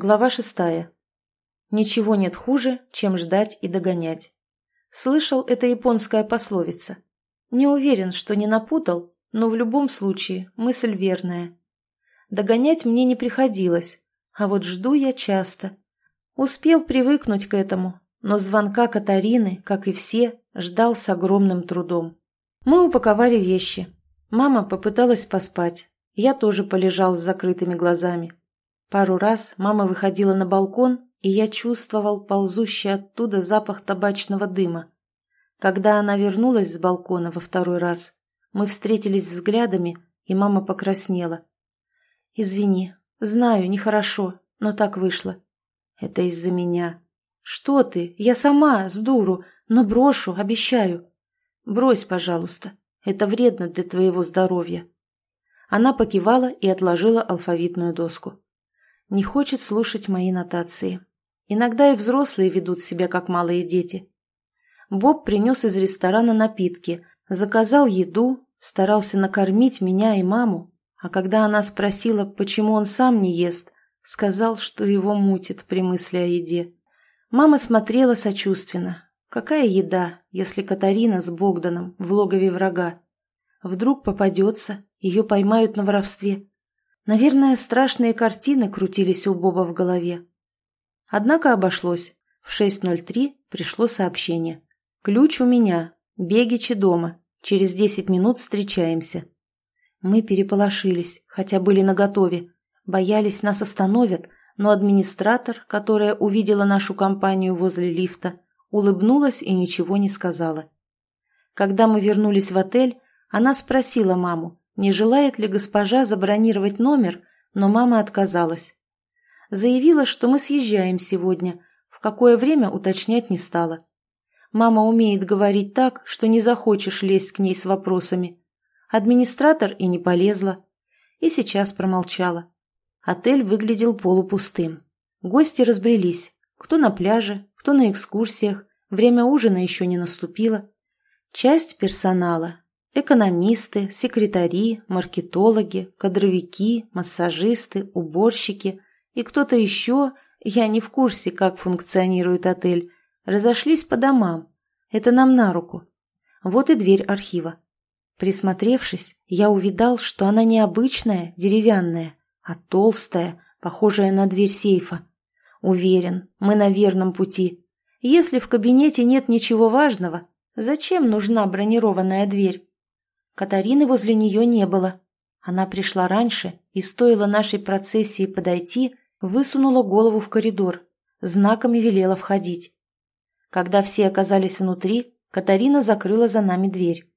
Глава шестая. Ничего нет хуже, чем ждать и догонять. Слышал, это японская пословица. Не уверен, что не напутал, но в любом случае мысль верная. Догонять мне не приходилось, а вот жду я часто. Успел привыкнуть к этому, но звонка Катарины, как и все, ждал с огромным трудом. Мы упаковали вещи. Мама попыталась поспать. Я тоже полежал с закрытыми глазами. Пару раз мама выходила на балкон, и я чувствовал ползущий оттуда запах табачного дыма. Когда она вернулась с балкона во второй раз, мы встретились взглядами, и мама покраснела. «Извини, знаю, нехорошо, но так вышло. Это из-за меня. Что ты? Я сама, с дуру, но брошу, обещаю. Брось, пожалуйста, это вредно для твоего здоровья». Она покивала и отложила алфавитную доску не хочет слушать мои нотации. Иногда и взрослые ведут себя, как малые дети. Боб принес из ресторана напитки, заказал еду, старался накормить меня и маму, а когда она спросила, почему он сам не ест, сказал, что его мутит при мысли о еде. Мама смотрела сочувственно. Какая еда, если Катарина с Богданом в логове врага? Вдруг попадется, ее поймают на воровстве. Наверное, страшные картины крутились у Боба в голове. Однако обошлось. В 6.03 пришло сообщение. «Ключ у меня. Бегичи дома. Через 10 минут встречаемся». Мы переполошились, хотя были наготове. Боялись, нас остановят, но администратор, которая увидела нашу компанию возле лифта, улыбнулась и ничего не сказала. Когда мы вернулись в отель, она спросила маму, не желает ли госпожа забронировать номер, но мама отказалась. Заявила, что мы съезжаем сегодня, в какое время уточнять не стала. Мама умеет говорить так, что не захочешь лезть к ней с вопросами. Администратор и не полезла. И сейчас промолчала. Отель выглядел полупустым. Гости разбрелись. Кто на пляже, кто на экскурсиях. Время ужина еще не наступило. Часть персонала, Экономисты, секретари, маркетологи, кадровики, массажисты, уборщики и кто-то еще, я не в курсе, как функционирует отель, разошлись по домам. Это нам на руку. Вот и дверь архива. Присмотревшись, я увидал, что она не обычная, деревянная, а толстая, похожая на дверь сейфа. Уверен, мы на верном пути. Если в кабинете нет ничего важного, зачем нужна бронированная дверь? Катарины возле нее не было. Она пришла раньше и, стоило нашей процессии подойти, высунула голову в коридор, знаками велела входить. Когда все оказались внутри, Катарина закрыла за нами дверь.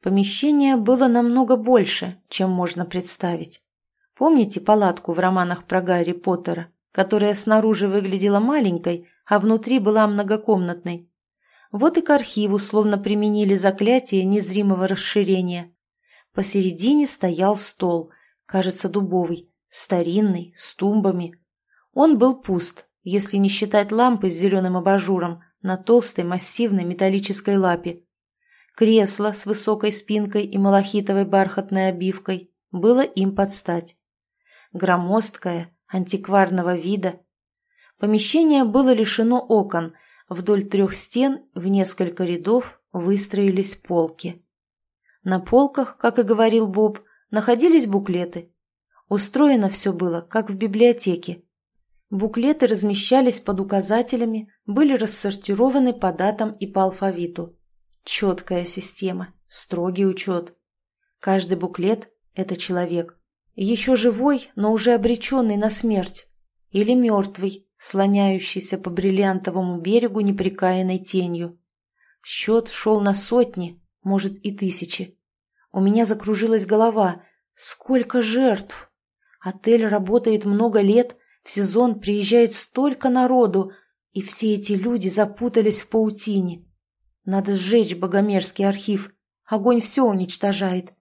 Помещение было намного больше, чем можно представить. Помните палатку в романах про Гарри Поттера, которая снаружи выглядела маленькой, а внутри была многокомнатной? Вот и к архиву словно применили заклятие незримого расширения. Посередине стоял стол, кажется, дубовый, старинный, с тумбами. Он был пуст, если не считать лампы с зеленым абажуром на толстой массивной металлической лапе. Кресло с высокой спинкой и малахитовой бархатной обивкой было им под стать. Громоздкое, антикварного вида. Помещение было лишено окон – Вдоль трех стен в несколько рядов выстроились полки. На полках, как и говорил Боб, находились буклеты. Устроено все было, как в библиотеке. Буклеты размещались под указателями, были рассортированы по датам и по алфавиту. Четкая система, строгий учет. Каждый буклет – это человек. Еще живой, но уже обреченный на смерть. Или мертвый, слоняющийся по бриллиантовому берегу неприкаянной тенью. Счет шел на сотни, может и тысячи. У меня закружилась голова. Сколько жертв! Отель работает много лет, в сезон приезжает столько народу, и все эти люди запутались в паутине. Надо сжечь богомерзкий архив. Огонь все уничтожает.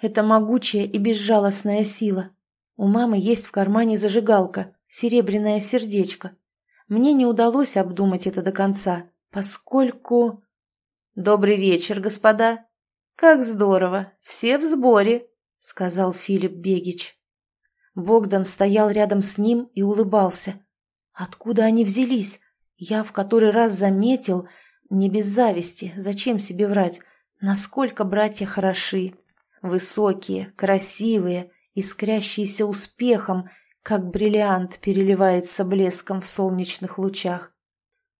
Это могучая и безжалостная сила. У мамы есть в кармане зажигалка серебряное сердечко. Мне не удалось обдумать это до конца, поскольку... «Добрый вечер, господа! Как здорово! Все в сборе!» — сказал Филипп Бегич. Богдан стоял рядом с ним и улыбался. Откуда они взялись? Я в который раз заметил, не без зависти, зачем себе врать, насколько братья хороши. Высокие, красивые, искрящиеся успехом, как бриллиант переливается блеском в солнечных лучах.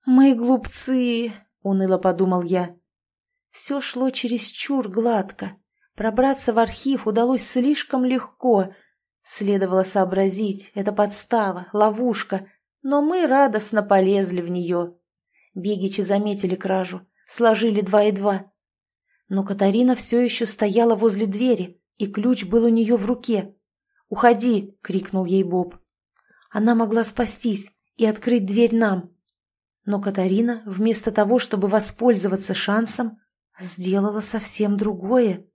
«Мы глупцы!» — уныло подумал я. Все шло чересчур гладко. Пробраться в архив удалось слишком легко. Следовало сообразить, это подстава, ловушка, но мы радостно полезли в нее. Бегичи заметили кражу, сложили два и два. Но Катарина все еще стояла возле двери, и ключ был у нее в руке. «Уходи!» — крикнул ей Боб. Она могла спастись и открыть дверь нам. Но Катарина, вместо того, чтобы воспользоваться шансом, сделала совсем другое.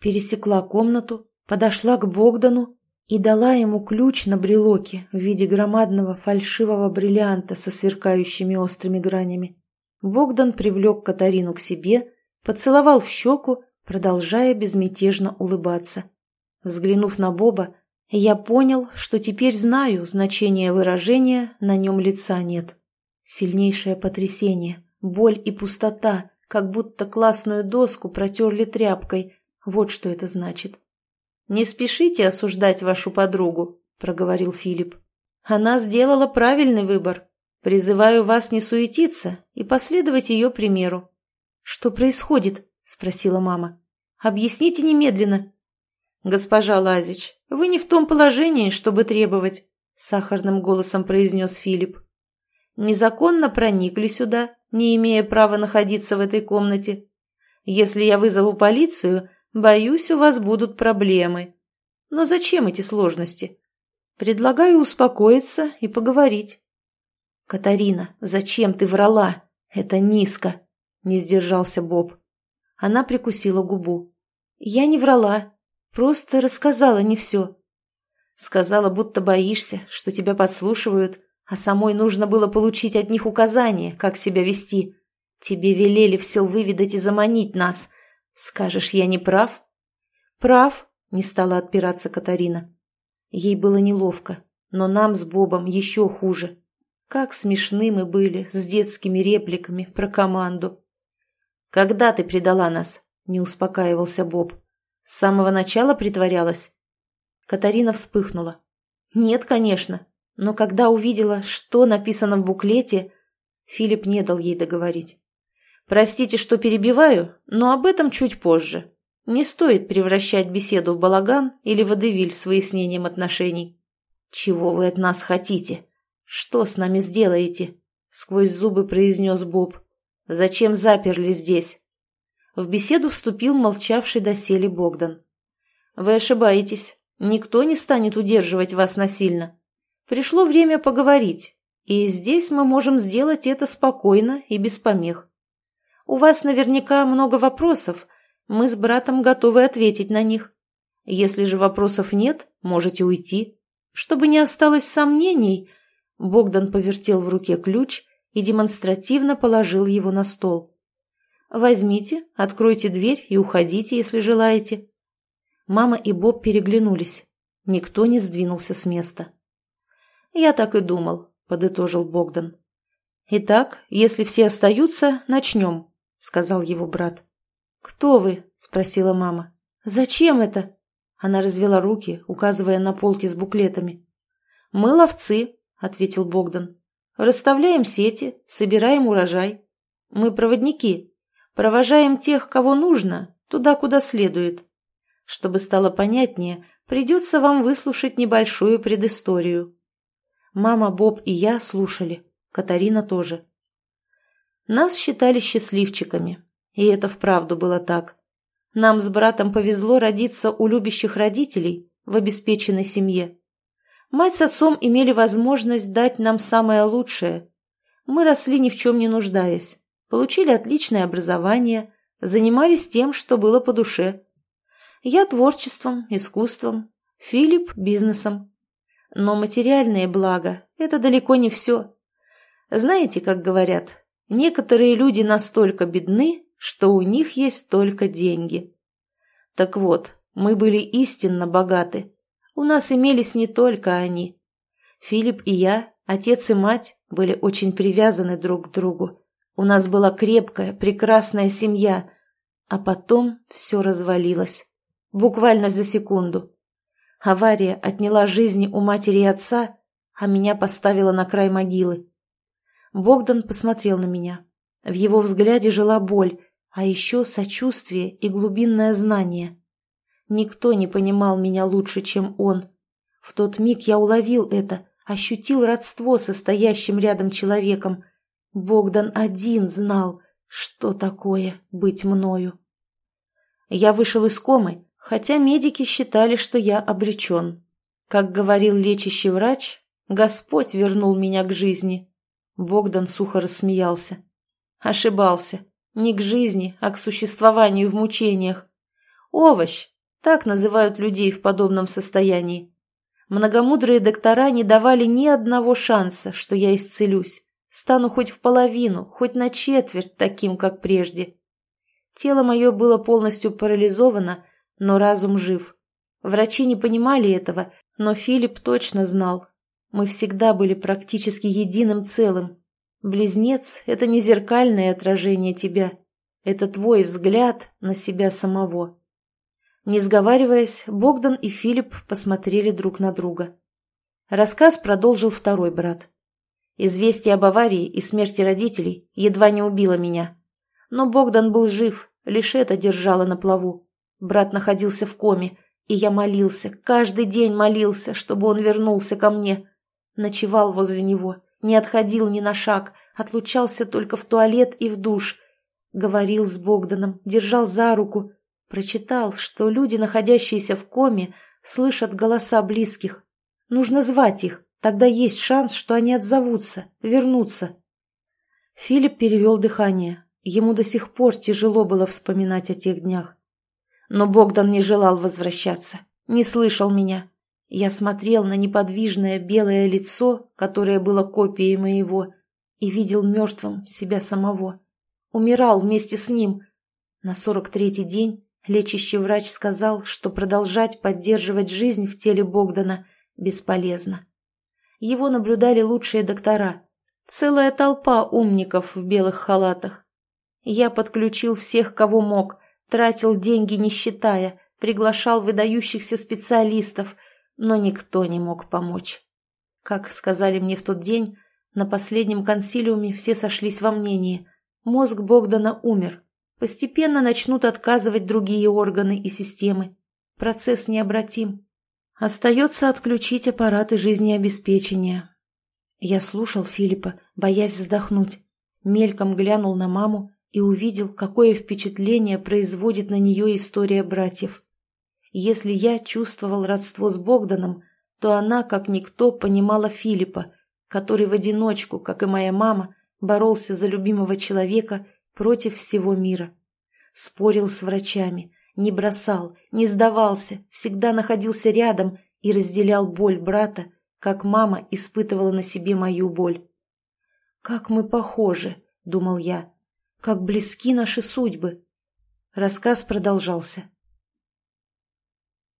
Пересекла комнату, подошла к Богдану и дала ему ключ на брелоке в виде громадного фальшивого бриллианта со сверкающими острыми гранями. Богдан привлек Катарину к себе, поцеловал в щеку, продолжая безмятежно улыбаться. Взглянув на Боба, я понял, что теперь знаю значение выражения «на нем лица нет». Сильнейшее потрясение, боль и пустота, как будто классную доску протерли тряпкой. Вот что это значит. «Не спешите осуждать вашу подругу», — проговорил Филипп. «Она сделала правильный выбор. Призываю вас не суетиться и последовать ее примеру». «Что происходит?» — спросила мама. «Объясните немедленно». «Госпожа Лазич, вы не в том положении, чтобы требовать», — сахарным голосом произнес Филипп. «Незаконно проникли сюда, не имея права находиться в этой комнате. Если я вызову полицию, боюсь, у вас будут проблемы. Но зачем эти сложности? Предлагаю успокоиться и поговорить. «Катарина, зачем ты врала? Это низко!» – не сдержался Боб. Она прикусила губу. «Я не врала, просто рассказала не все. Сказала, будто боишься, что тебя подслушивают, а самой нужно было получить от них указания, как себя вести. Тебе велели все выведать и заманить нас. Скажешь, я не прав? Прав, не стала отпираться Катарина. Ей было неловко, но нам с Бобом еще хуже. Как смешны мы были с детскими репликами про команду. «Когда ты предала нас?» – не успокаивался Боб. «С самого начала притворялась?» Катарина вспыхнула. «Нет, конечно. Но когда увидела, что написано в буклете, Филипп не дал ей договорить. «Простите, что перебиваю, но об этом чуть позже. Не стоит превращать беседу в балаган или водевиль с выяснением отношений. Чего вы от нас хотите? Что с нами сделаете?» Сквозь зубы произнес Боб. «Зачем заперли здесь?» В беседу вступил молчавший доселе Богдан. «Вы ошибаетесь. Никто не станет удерживать вас насильно. Пришло время поговорить, и здесь мы можем сделать это спокойно и без помех. У вас наверняка много вопросов, мы с братом готовы ответить на них. Если же вопросов нет, можете уйти. Чтобы не осталось сомнений, Богдан повертел в руке ключ и демонстративно положил его на стол. «Возьмите, откройте дверь и уходите, если желаете». Мама и Боб переглянулись. Никто не сдвинулся с места. «Я так и думал», — подытожил Богдан. «Итак, если все остаются, начнем», — сказал его брат. «Кто вы?» — спросила мама. «Зачем это?» Она развела руки, указывая на полки с буклетами. «Мы ловцы», — ответил Богдан. «Расставляем сети, собираем урожай. Мы проводники. Провожаем тех, кого нужно, туда, куда следует. Чтобы стало понятнее, придется вам выслушать небольшую предысторию. Мама, Боб и я слушали. Катарина тоже. Нас считали счастливчиками. И это вправду было так. Нам с братом повезло родиться у любящих родителей в обеспеченной семье. Мать с отцом имели возможность дать нам самое лучшее. Мы росли ни в чем не нуждаясь, получили отличное образование, занимались тем, что было по душе. Я творчеством, искусством, Филипп – бизнесом. Но материальные блага – это далеко не все. Знаете, как говорят, некоторые люди настолько бедны, что у них есть только деньги. Так вот, мы были истинно богаты. У нас имелись не только они. Филипп и я Отец и мать были очень привязаны друг к другу. У нас была крепкая, прекрасная семья, а потом все развалилось. Буквально за секунду. Авария отняла жизни у матери и отца, а меня поставила на край могилы. Богдан посмотрел на меня. В его взгляде жила боль, а еще сочувствие и глубинное знание. Никто не понимал меня лучше, чем он. В тот миг я уловил это, ощутил родство со стоящим рядом человеком. Богдан один знал, что такое быть мною. Я вышел из комы, хотя медики считали, что я обречен. Как говорил лечащий врач, Господь вернул меня к жизни. Богдан сухо рассмеялся. Ошибался. Не к жизни, а к существованию в мучениях. Овощ. Так называют людей в подобном состоянии. Многомудрые доктора не давали ни одного шанса, что я исцелюсь. Стану хоть в половину, хоть на четверть таким, как прежде. Тело мое было полностью парализовано, но разум жив. Врачи не понимали этого, но Филипп точно знал. Мы всегда были практически единым целым. Близнец – это не зеркальное отражение тебя. Это твой взгляд на себя самого. Не сговариваясь, Богдан и Филипп посмотрели друг на друга. Рассказ продолжил второй брат. Известие об аварии и смерти родителей едва не убило меня. Но Богдан был жив, лишь это держало на плаву. Брат находился в коме, и я молился, каждый день молился, чтобы он вернулся ко мне. Ночевал возле него, не отходил ни на шаг, отлучался только в туалет и в душ. Говорил с Богданом, держал за руку, Прочитал, что люди, находящиеся в коме, слышат голоса близких. Нужно звать их, тогда есть шанс, что они отзовутся, вернутся. Филипп перевел дыхание. Ему до сих пор тяжело было вспоминать о тех днях. Но Богдан не желал возвращаться, не слышал меня. Я смотрел на неподвижное белое лицо, которое было копией моего, и видел мертвым себя самого. Умирал вместе с ним. На сорок третий день Лечащий врач сказал, что продолжать поддерживать жизнь в теле Богдана бесполезно. Его наблюдали лучшие доктора, целая толпа умников в белых халатах. Я подключил всех, кого мог, тратил деньги не считая, приглашал выдающихся специалистов, но никто не мог помочь. Как сказали мне в тот день, на последнем консилиуме все сошлись во мнении. Мозг Богдана умер, Постепенно начнут отказывать другие органы и системы. Процесс необратим. Остается отключить аппараты жизнеобеспечения. Я слушал Филиппа, боясь вздохнуть. Мельком глянул на маму и увидел, какое впечатление производит на нее история братьев. Если я чувствовал родство с Богданом, то она, как никто, понимала Филиппа, который в одиночку, как и моя мама, боролся за любимого человека против всего мира. Спорил с врачами, не бросал, не сдавался, всегда находился рядом и разделял боль брата, как мама испытывала на себе мою боль. «Как мы похожи», — думал я, — «как близки наши судьбы». Рассказ продолжался.